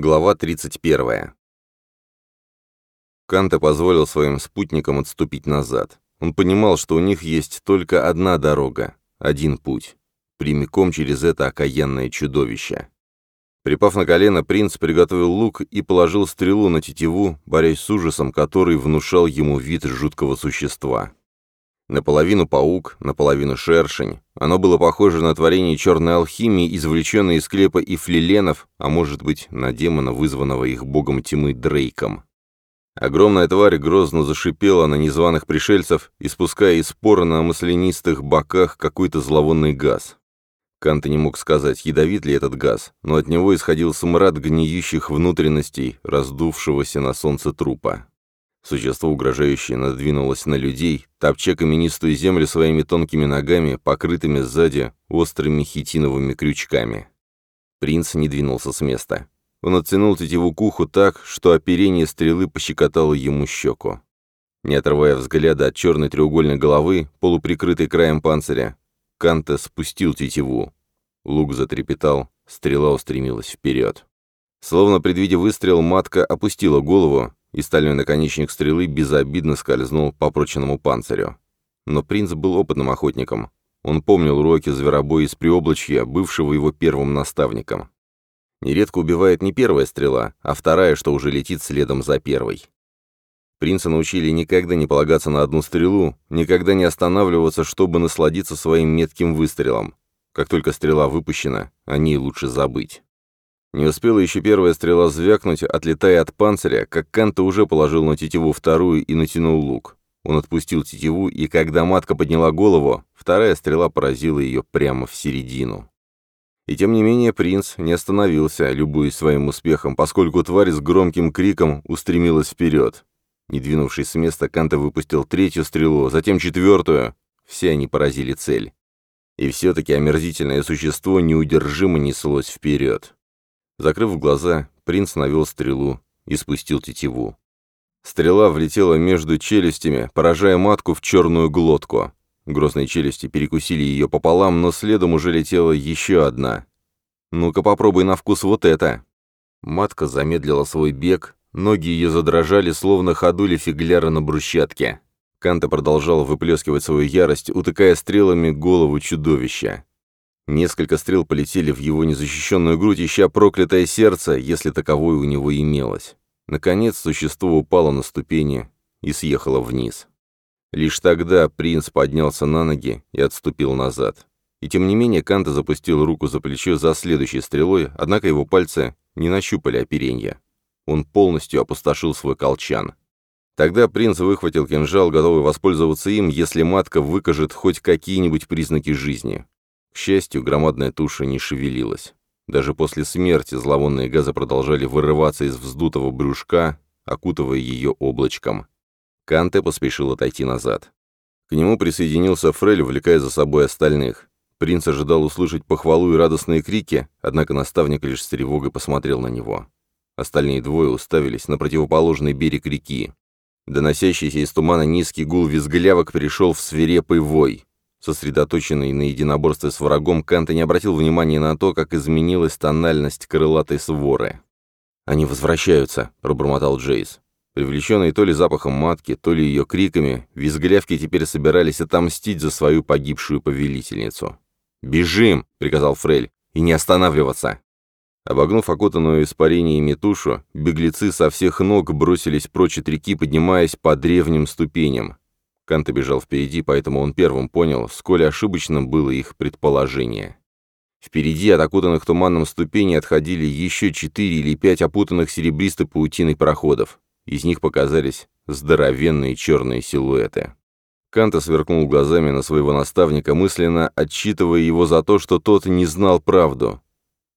Глава 31. Канта позволил своим спутникам отступить назад. Он понимал, что у них есть только одна дорога, один путь, прямиком через это окаянное чудовище. Припав на колено, принц приготовил лук и положил стрелу на тетиву, борясь с ужасом, который внушал ему вид жуткого существа. Наполовину паук, наполовину шершень. Оно было похоже на творение черной алхимии, извлеченное из клепа и флиленов, а может быть, на демона, вызванного их богом тьмы Дрейком. Огромная тварь грозно зашипела на незваных пришельцев, испуская из спор на маслянистых боках какой-то зловонный газ. Канты не мог сказать, ядовит ли этот газ, но от него исходил смрад гниющих внутренностей, раздувшегося на солнце трупа. Существо, угрожающее, надвинулось на людей, топча каменистую землю своими тонкими ногами, покрытыми сзади острыми хитиновыми крючками. Принц не двинулся с места. Он оттянул тетиву к уху так, что оперение стрелы пощекотало ему щеку. Не отрывая взгляда от черной треугольной головы, полуприкрытой краем панциря, Канта спустил тетиву. Лук затрепетал, стрела устремилась вперед. Словно предвидя выстрел, матка опустила голову, и стальной наконечник стрелы безобидно скользнул по прочному панцирю. Но принц был опытным охотником. Он помнил уроки зверобоя из Приоблачья, бывшего его первым наставником. Нередко убивает не первая стрела, а вторая, что уже летит следом за первой. Принца научили никогда не полагаться на одну стрелу, никогда не останавливаться, чтобы насладиться своим метким выстрелом. Как только стрела выпущена, о ней лучше забыть. Не успела еще первая стрела звякнуть, отлетая от панциря, как Канта уже положил на тетиву вторую и натянул лук. Он отпустил тетиву, и когда матка подняла голову, вторая стрела поразила ее прямо в середину. И тем не менее принц не остановился, любуясь своим успехом, поскольку тварь с громким криком устремилась вперед. Не двинувшись с места, Канта выпустил третью стрелу, затем четвертую. Все они поразили цель. И все-таки омерзительное существо неудержимо неслось вперед. Закрыв глаза, принц навел стрелу и спустил тетиву. Стрела влетела между челюстями, поражая матку в черную глотку. Грозные челюсти перекусили ее пополам, но следом уже летела еще одна. «Ну-ка попробуй на вкус вот это!» Матка замедлила свой бег, ноги ее задрожали, словно ходули фигляра на брусчатке. Канта продолжал выплескивать свою ярость, утыкая стрелами голову чудовища. Несколько стрел полетели в его незащищенную грудь, ища проклятое сердце, если таковое у него имелось. Наконец существо упало на ступени и съехало вниз. Лишь тогда принц поднялся на ноги и отступил назад. И тем не менее Канта запустил руку за плечо за следующей стрелой, однако его пальцы не нащупали оперенья. Он полностью опустошил свой колчан. Тогда принц выхватил кинжал, готовый воспользоваться им, если матка выкажет хоть какие-нибудь признаки жизни. К счастью, громадная туша не шевелилась. Даже после смерти зловонные газы продолжали вырываться из вздутого брюшка, окутывая ее облачком. Канте поспешил отойти назад. К нему присоединился Фрель, увлекая за собой остальных. Принц ожидал услышать похвалу и радостные крики, однако наставник лишь с тревогой посмотрел на него. Остальные двое уставились на противоположный берег реки. Доносящийся из тумана низкий гул визглявок перешел в свирепый вой. Сосредоточенный на единоборстве с врагом, Канта не обратил внимания на то, как изменилась тональность крылатой своры. «Они возвращаются», — пробормотал Джейс. Привлеченные то ли запахом матки, то ли ее криками, визглявки теперь собирались отомстить за свою погибшую повелительницу. «Бежим!» — приказал Фрель. «И не останавливаться!» Обогнув окутанную испарениями тушу, беглецы со всех ног бросились прочь от реки, поднимаясь по древним ступеням. Канта бежал впереди, поэтому он первым понял, сколь ошибочным было их предположение. Впереди от окутанных туманом ступеней отходили еще четыре или пять опутанных серебристой паутиной проходов. Из них показались здоровенные черные силуэты. Канта сверкнул глазами на своего наставника, мысленно отчитывая его за то, что тот не знал правду.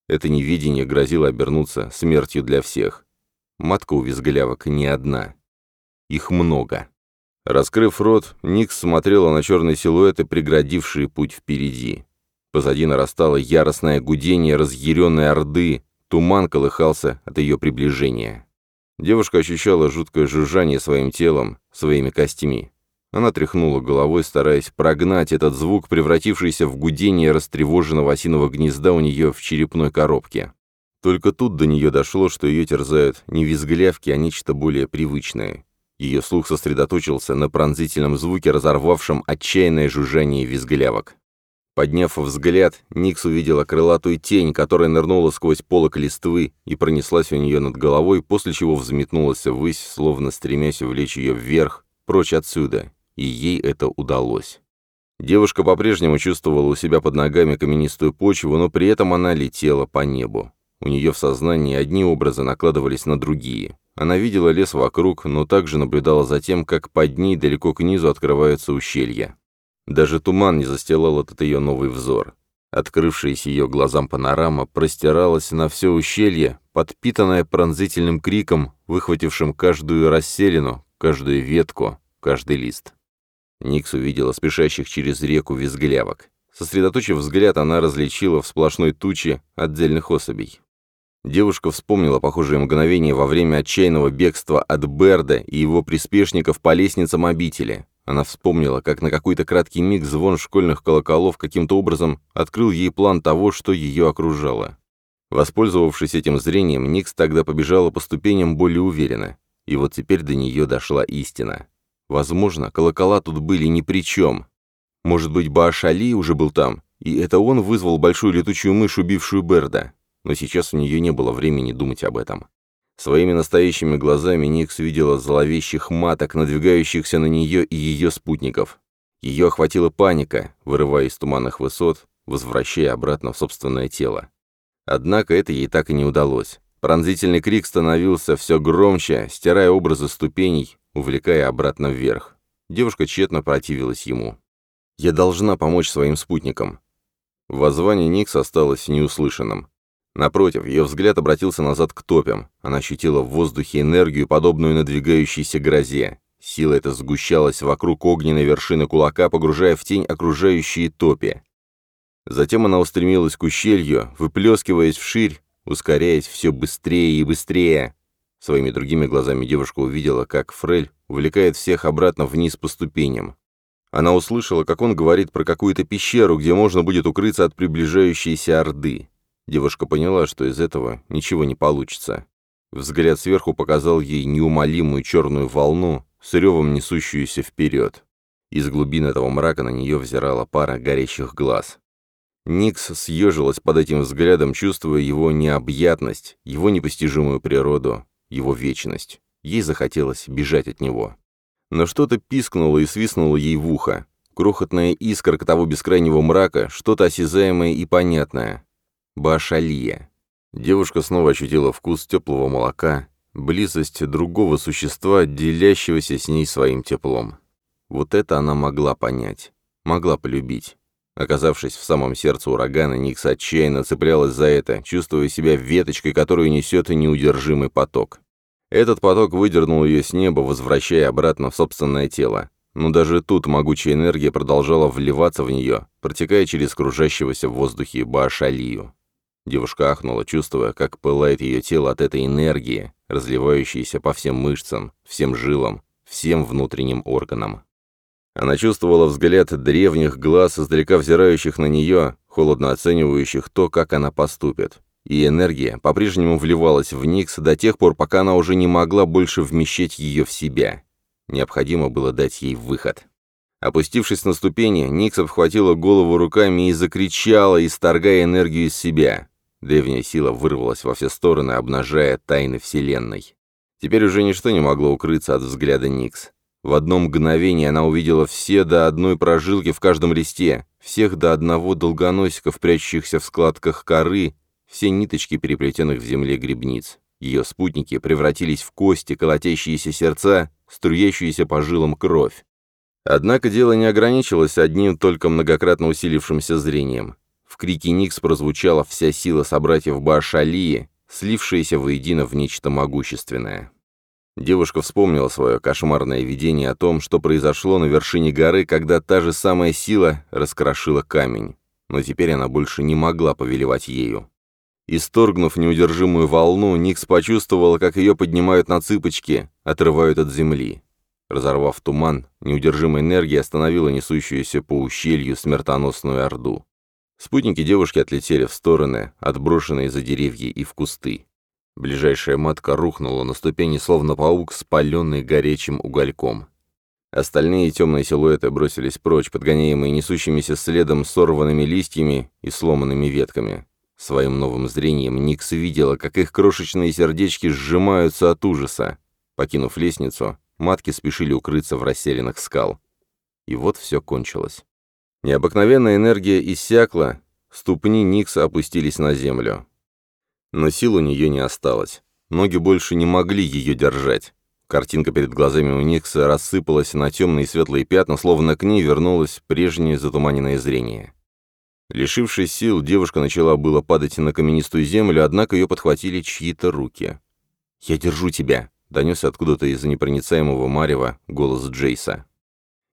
Это невидение грозило обернуться смертью для всех. Матка у визглявок не одна. Их много. Раскрыв рот, Никс смотрела на черные силуэты, преградившие путь впереди. Позади нарастало яростное гудение разъяренной орды, туман колыхался от ее приближения. Девушка ощущала жуткое жужжание своим телом, своими костями. Она тряхнула головой, стараясь прогнать этот звук, превратившийся в гудение растревоженного осиного гнезда у нее в черепной коробке. Только тут до нее дошло, что ее терзают не визглявки, а нечто более привычное ее слух сосредоточился на пронзительном звуке, разорвавшем отчаянное жужжание визглявок. Подняв взгляд, Никс увидела крылатую тень, которая нырнула сквозь полок листвы и пронеслась у нее над головой, после чего взметнулась ввысь, словно стремясь увлечь ее вверх, прочь отсюда, и ей это удалось. Девушка по-прежнему чувствовала у себя под ногами каменистую почву, но при этом она летела по небу. У нее в сознании одни образы накладывались на другие. Она видела лес вокруг, но также наблюдала за тем, как под ней далеко к низу открываются ущелья. Даже туман не застилал этот ее новый взор. Открывшаяся ее глазам панорама простиралась на все ущелье, подпитанная пронзительным криком, выхватившим каждую расселину, каждую ветку, каждый лист. Никс увидела спешащих через реку визглявок. Сосредоточив взгляд, она различила в сплошной туче отдельных особей. Девушка вспомнила похожие мгновения во время отчаянного бегства от Берда и его приспешников по лестницам обители. Она вспомнила, как на какой-то краткий миг звон школьных колоколов каким-то образом открыл ей план того, что ее окружало. Воспользовавшись этим зрением, Никс тогда побежала по ступеням более уверенно. И вот теперь до нее дошла истина. Возможно, колокола тут были ни при чем. Может быть, Баашали уже был там, и это он вызвал большую летучую мышь, убившую Берда но сейчас у нее не было времени думать об этом. Своими настоящими глазами Никс видела зловещих маток, надвигающихся на нее и ее спутников. Ее охватила паника, вырывая из туманных высот, возвращая обратно в собственное тело. Однако это ей так и не удалось. Пронзительный крик становился все громче, стирая образы ступеней, увлекая обратно вверх. Девушка тщетно противилась ему. «Я должна помочь своим спутникам». Воззвание Никс осталось неуслышанным. Напротив, ее взгляд обратился назад к топям. Она ощутила в воздухе энергию, подобную надвигающейся грозе. Сила эта сгущалась вокруг огненной вершины кулака, погружая в тень окружающие топи. Затем она устремилась к ущелью, выплескиваясь вширь, ускоряясь все быстрее и быстрее. Своими другими глазами девушка увидела, как Фрель увлекает всех обратно вниз по ступеням. Она услышала, как он говорит про какую-то пещеру, где можно будет укрыться от приближающейся Орды. Девушка поняла, что из этого ничего не получится. Взгляд сверху показал ей неумолимую черную волну, с ревом несущуюся вперед. Из глубин этого мрака на нее взирала пара горящих глаз. Никс съежилась под этим взглядом, чувствуя его необъятность, его непостижимую природу, его вечность. Ей захотелось бежать от него. Но что-то пискнуло и свистнуло ей в ухо. Крохотная искорка того бескрайнего мрака, что-то осязаемое и понятное. Башалия. Девушка снова ощутила вкус теплого молока, близость другого существа, делящегося с ней своим теплом. Вот это она могла понять, могла полюбить. Оказавшись в самом сердце урагана, Никс отчаянно цеплялась за это, чувствуя себя веточкой, которую несет неудержимый поток. Этот поток выдернул ее с неба, возвращая обратно в собственное тело. Но даже тут могучая энергия продолжала вливаться в нее, протекая через кружащегося в воздухе Баашалию. Девушка ахнула, чувствуя, как пылает ее тело от этой энергии, разливающейся по всем мышцам, всем жилам, всем внутренним органам. Она чувствовала взгляд древних глаз, издалека взирающих на нее, холодно оценивающих то, как она поступит. И энергия по-прежнему вливалась в Никс до тех пор, пока она уже не могла больше вмещать ее в себя. Необходимо было дать ей выход. Опустившись на ступени, Никс обхватила голову руками и закричала, исторгая энергию из себя. Древняя сила вырвалась во все стороны, обнажая тайны Вселенной. Теперь уже ничто не могло укрыться от взгляда Никс. В одно мгновение она увидела все до одной прожилки в каждом листе, всех до одного долгоносиков, прячущихся в складках коры, все ниточки, переплетенных в земле грибниц. Ее спутники превратились в кости, колотящиеся сердца, струящиеся по жилам кровь. Однако дело не ограничилось одним только многократно усилившимся зрением. В крике Никс прозвучала вся сила собратьев Баашалии, слившаяся воедино в нечто могущественное. Девушка вспомнила свое кошмарное видение о том, что произошло на вершине горы, когда та же самая сила раскрошила камень. Но теперь она больше не могла повелевать ею. Исторгнув неудержимую волну, Никс почувствовала, как ее поднимают на цыпочки, отрывают от земли. Разорвав туман, неудержимая энергия остановила несущуюся по ущелью смертоносную орду. Спутники девушки отлетели в стороны, отброшенные за деревья и в кусты. Ближайшая матка рухнула на ступени, словно паук, спаленный горячим угольком. Остальные темные силуэты бросились прочь, подгоняемые несущимися следом сорванными листьями и сломанными ветками. Своим новым зрением Никс видела, как их крошечные сердечки сжимаются от ужаса. Покинув лестницу, матки спешили укрыться в расселенных скал. И вот все кончилось. Необыкновенная энергия иссякла, ступни Никса опустились на землю. Но сил у нее не осталось. Ноги больше не могли ее держать. Картинка перед глазами у Никса рассыпалась на темные и светлые пятна, словно к ней вернулось прежнее затуманенное зрение. Лишившись сил, девушка начала было падать на каменистую землю, однако ее подхватили чьи-то руки. «Я держу тебя!» — донесся откуда-то из-за непроницаемого марева голос Джейса.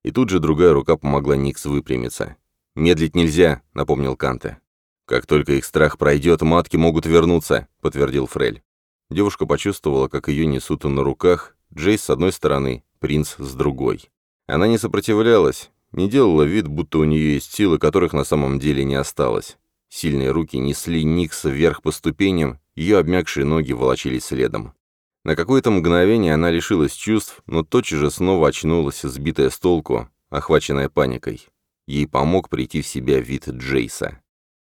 И тут же другая рука помогла Никс выпрямиться. «Медлить нельзя», — напомнил Канте. «Как только их страх пройдет, матки могут вернуться», — подтвердил Фрель. Девушка почувствовала, как ее несут на руках, Джейс с одной стороны, принц с другой. Она не сопротивлялась, не делала вид, будто у нее есть силы, которых на самом деле не осталось. Сильные руки несли Никса вверх по ступеням, ее обмякшие ноги волочились следом. На какое-то мгновение она лишилась чувств, но тотчас же снова очнулась, сбитая с толку, охваченная паникой. Ей помог прийти в себя вид Джейса.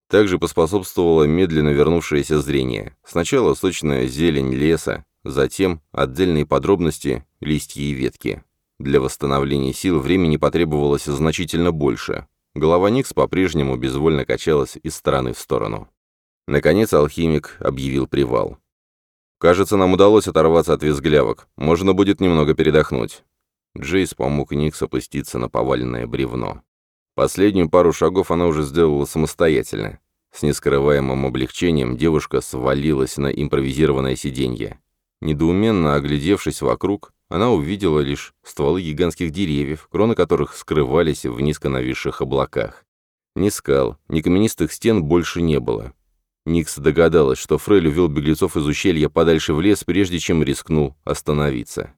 Также поспособствовало медленно вернувшееся зрение. Сначала сочная зелень леса, затем отдельные подробности, листья и ветки. Для восстановления сил времени потребовалось значительно больше. Голова Никс по-прежнему безвольно качалась из стороны в сторону. Наконец алхимик объявил привал. Кажется, нам удалось оторваться от визглявок. Можно будет немного передохнуть». Джейс помог Никс опуститься на поваленное бревно. Последнюю пару шагов она уже сделала самостоятельно. С нескрываемым облегчением девушка свалилась на импровизированное сиденье. Недоуменно оглядевшись вокруг, она увидела лишь стволы гигантских деревьев, кроны которых скрывались в низко нависших облаках. Ни скал, ни каменистых стен больше не было. Никс догадалась, что Фрель увел беглецов из ущелья подальше в лес, прежде чем рискнул остановиться.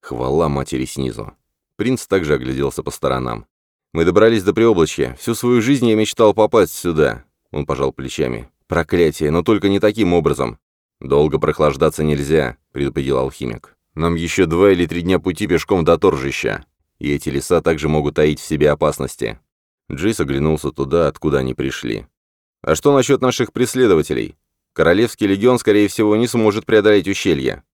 Хвала матери снизу. Принц также огляделся по сторонам. «Мы добрались до Приоблачья. Всю свою жизнь я мечтал попасть сюда». Он пожал плечами. «Проклятие, но только не таким образом». «Долго прохлаждаться нельзя», — предупредил алхимик. «Нам еще два или три дня пути пешком до торжища. И эти леса также могут таить в себе опасности». Джейс оглянулся туда, откуда они пришли. А что насчет наших преследователей? Королевский легион, скорее всего, не сможет преодолеть ущелье.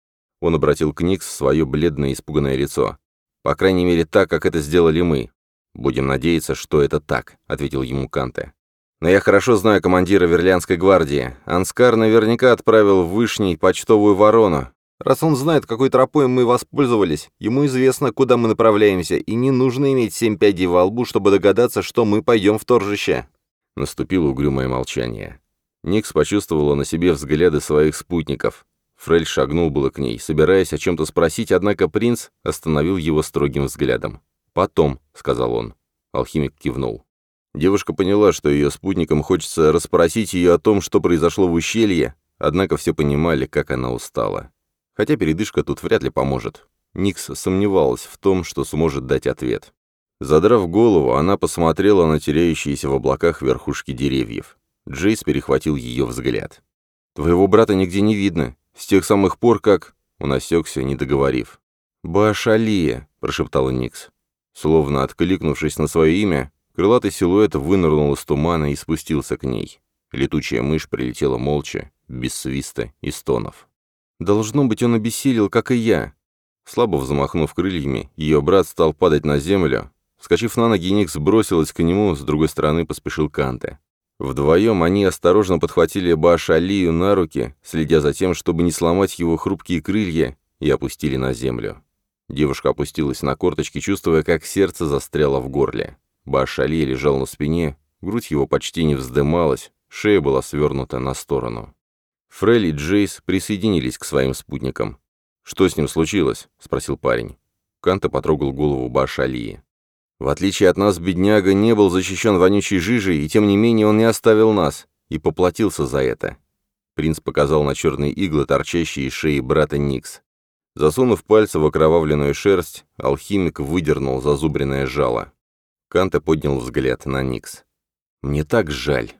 Он обратил к Никс свое бледное испуганное лицо. По крайней мере, так, как это сделали мы. Будем надеяться, что это так, ответил ему Канте. Но я хорошо знаю командира Верлянской гвардии. Анскар наверняка отправил в Вышний почтовую ворону. Раз он знает, какой тропой мы воспользовались, ему известно, куда мы направляемся, и не нужно иметь семь пядей во лбу, чтобы догадаться, что мы пойдем в торжище. Наступило угрюмое молчание. Никс почувствовала на себе взгляды своих спутников. Фрель шагнул было к ней, собираясь о чем-то спросить, однако принц остановил его строгим взглядом. «Потом», — сказал он. Алхимик кивнул. Девушка поняла, что ее спутникам хочется расспросить ее о том, что произошло в ущелье, однако все понимали, как она устала. Хотя передышка тут вряд ли поможет. Никс сомневалась в том, что сможет дать ответ. Задрав голову, она посмотрела на теряющиеся в облаках верхушки деревьев. Джейс перехватил ее взгляд. «Твоего брата нигде не видно. С тех самых пор, как...» Он осекся, не договорив. «Башалия», — прошептала Никс. Словно откликнувшись на свое имя, крылатый силуэт вынырнул из тумана и спустился к ней. Летучая мышь прилетела молча, без свиста и стонов. «Должно быть, он обессилел, как и я». Слабо взмахнув крыльями, ее брат стал падать на землю, Вскочив на ноги, Ник сбросилась к нему, с другой стороны поспешил Канте. Вдвоем они осторожно подхватили Башалию на руки, следя за тем, чтобы не сломать его хрупкие крылья, и опустили на землю. Девушка опустилась на корточки, чувствуя, как сердце застряло в горле. Баш лежал на спине, грудь его почти не вздымалась, шея была свернута на сторону. Фрелли и Джейс присоединились к своим спутникам. «Что с ним случилось?» — спросил парень. Канта потрогал голову Башалии. В отличие от нас, бедняга не был защищен вонючей жижей, и тем не менее он не оставил нас и поплатился за это. Принц показал на черные иглы, торчащие из шеи брата Никс. Засунув пальцы в окровавленную шерсть, алхимик выдернул зазубренное жало. Канта поднял взгляд на Никс. «Мне так жаль».